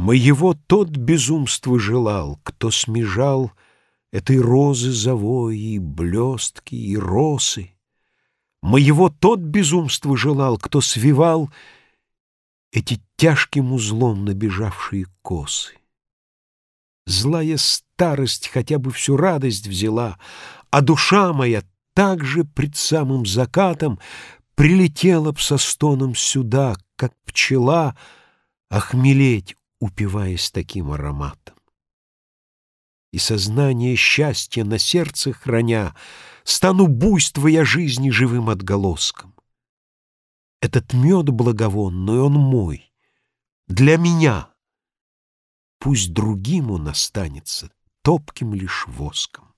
Моего тот безумство желал, кто смежал Этой розы завои, блестки и росы. Моего тот безумство желал, кто свивал Эти тяжким узлом набежавшие косы. Злая старость хотя бы всю радость взяла, А душа моя также пред самым закатом Прилетела б со стоном сюда, как пчела, Охмелеть упиваясь таким ароматом. И сознание счастья на сердце храня, стану буйство я жизни живым отголоском. Этот мед благовонный, он мой, для меня. Пусть другим он останется, топким лишь воском.